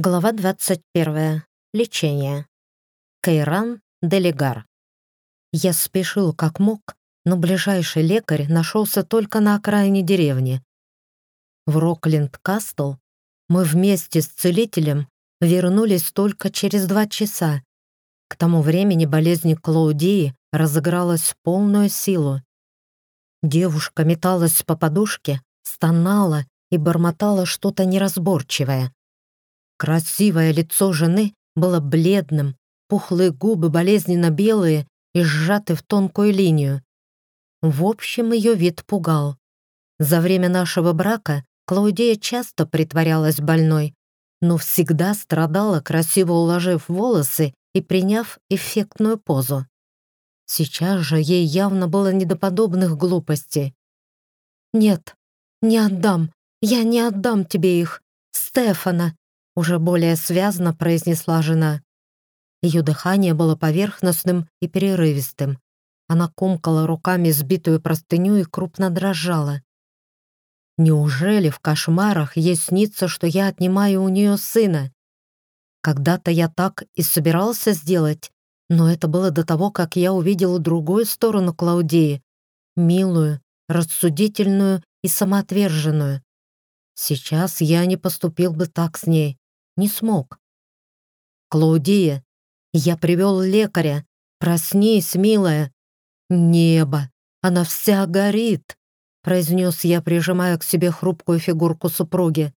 Глава 21. Лечение. Кайран Делегар. Я спешил как мог, но ближайший лекарь нашелся только на окраине деревни. В Рокленд-Кастл мы вместе с целителем вернулись только через два часа. К тому времени болезнь Клаудии разыгралась в полную силу. Девушка металась по подушке, стонала и бормотала что-то неразборчивое. Красивое лицо жены было бледным, пухлые губы болезненно белые и сжаты в тонкую линию. В общем, ее вид пугал. За время нашего брака Клаудия часто притворялась больной, но всегда страдала, красиво уложив волосы и приняв эффектную позу. Сейчас же ей явно было не до подобных глупостей. «Нет, не отдам, я не отдам тебе их, Стефана!» Уже более связно произнесла жена. Ее дыхание было поверхностным и перерывистым. Она комкала руками сбитую простыню и крупно дрожала. Неужели в кошмарах ей снится, что я отнимаю у нее сына? Когда-то я так и собирался сделать, но это было до того, как я увидел другую сторону Клаудии, милую, рассудительную и самоотверженную. Сейчас я не поступил бы так с ней не смог. «Клаудия, я привел лекаря. Проснись, милая». «Небо, она вся горит», — произнес я, прижимая к себе хрупкую фигурку супруги.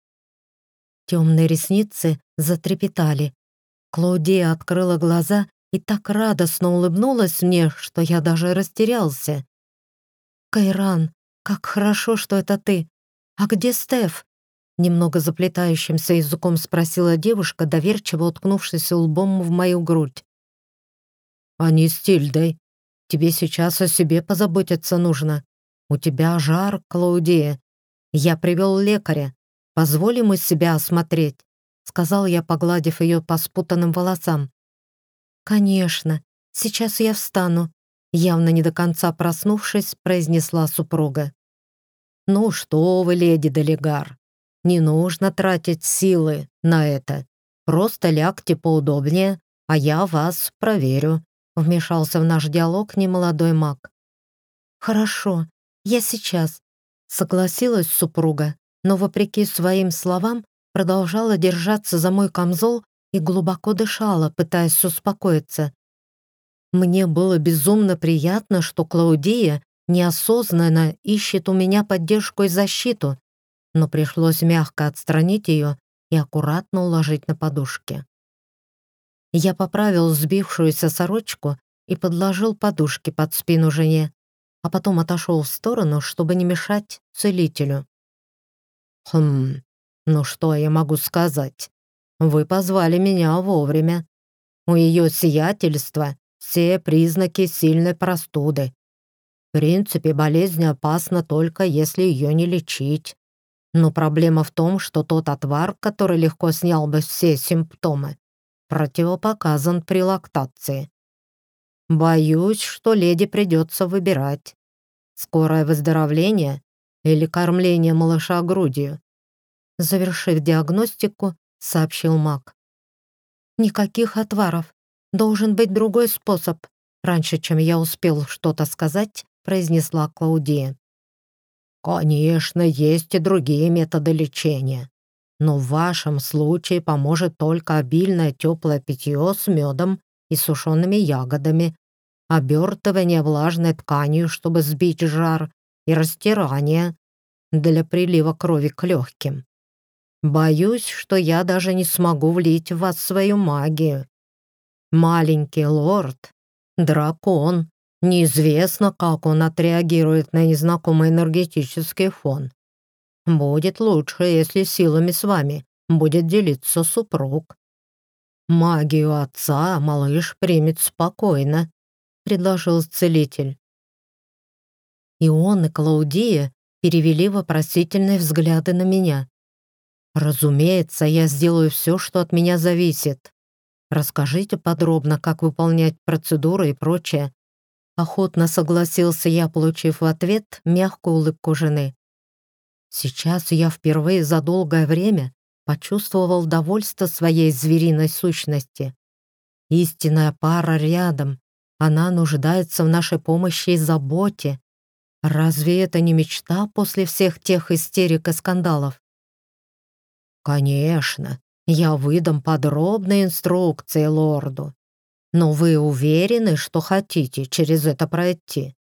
Темные ресницы затрепетали. Клаудия открыла глаза и так радостно улыбнулась мне, что я даже растерялся. «Кайран, как хорошо, что это ты! А где Стеф?» Немного заплетающимся языком спросила девушка, доверчиво уткнувшись лбом в мою грудь. «Они с Тильдой. Тебе сейчас о себе позаботиться нужно. У тебя жар, Клаудия. Я привел лекаря. Позволь ему себя осмотреть», сказал я, погладив ее по спутанным волосам. «Конечно. Сейчас я встану», явно не до конца проснувшись, произнесла супруга. «Ну что вы, леди Делегар, не нужно тратить силы на это. Просто лягте поудобнее, а я вас проверю», — вмешался в наш диалог немолодой маг. «Хорошо, я сейчас», — согласилась супруга, но, вопреки своим словам, продолжала держаться за мой камзол и глубоко дышала, пытаясь успокоиться. Мне было безумно приятно, что Клаудия неосознанно ищет у меня поддержку и защиту, но пришлось мягко отстранить ее и аккуратно уложить на подушке. Я поправил сбившуюся сорочку и подложил подушки под спину жене, а потом отошел в сторону, чтобы не мешать целителю. «Хм, ну что я могу сказать? Вы позвали меня вовремя. У ее сиятельства все признаки сильной простуды. В принципе, болезнь опасна только если ее не лечить. Но проблема в том, что тот отвар, который легко снял бы все симптомы, противопоказан при лактации. Боюсь, что леди придется выбирать. Скорое выздоровление или кормление малыша грудью. Завершив диагностику, сообщил маг. «Никаких отваров. Должен быть другой способ», раньше, чем я успел что-то сказать, произнесла Клаудия. Конечно, есть и другие методы лечения, но в вашем случае поможет только обильное теплое питье с медом и сушеными ягодами, обертывание влажной тканью, чтобы сбить жар, и растирание для прилива крови к легким. Боюсь, что я даже не смогу влить в вас свою магию. Маленький лорд, дракон, Неизвестно, как он отреагирует на незнакомый энергетический фон. Будет лучше, если силами с вами будет делиться супруг. Магию отца малыш примет спокойно, предложил целитель. И он, и Клаудия перевели вопросительные взгляды на меня. Разумеется, я сделаю все, что от меня зависит. Расскажите подробно, как выполнять процедуры и прочее. Охотно согласился я, получив в ответ мягкую улыбку жены. Сейчас я впервые за долгое время почувствовал довольство своей звериной сущности. Истинная пара рядом. Она нуждается в нашей помощи и заботе. Разве это не мечта после всех тех истерик и скандалов? Конечно, я выдам подробные инструкции лорду. Но вы уверены, что хотите через это пройти?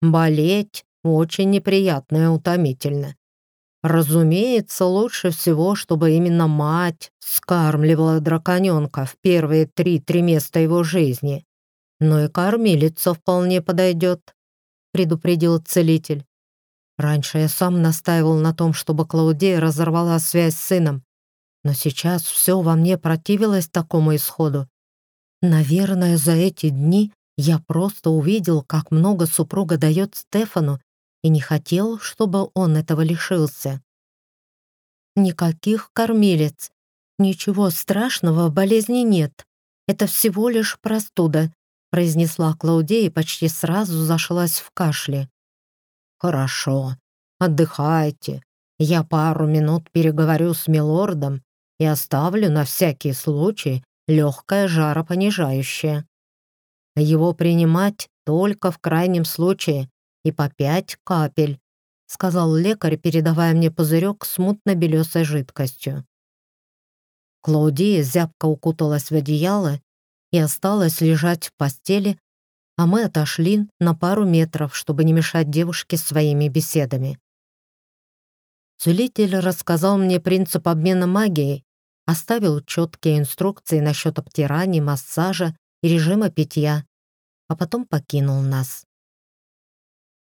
Болеть очень неприятно и утомительно. Разумеется, лучше всего, чтобы именно мать скармливала драконенка в первые три триместра его жизни. Но и кормилица вполне подойдет, предупредил целитель. Раньше я сам настаивал на том, чтобы Клаудея разорвала связь с сыном, но сейчас все во мне противилось такому исходу. Наверное, за эти дни я просто увидел, как много супруга дает Стефану и не хотел, чтобы он этого лишился. Никаких кормилец. Ничего страшного в болезни нет. Это всего лишь простуда, произнесла Клаудия и почти сразу зашлась в кашле. Хорошо, отдыхайте. Я пару минут переговорю с милордом и оставлю на всякий случай легкое жаропонижающее. Его принимать только в крайнем случае, и по пять капель», — сказал лекарь, передавая мне пузырек с мутно-белесой жидкостью. Клаудия зябко укуталась в одеяло и осталась лежать в постели, а мы отошли на пару метров, чтобы не мешать девушке своими беседами. Целитель рассказал мне принцип обмена магией, оставил четкие инструкции насчет обтираний, массажа и режима питья, а потом покинул нас.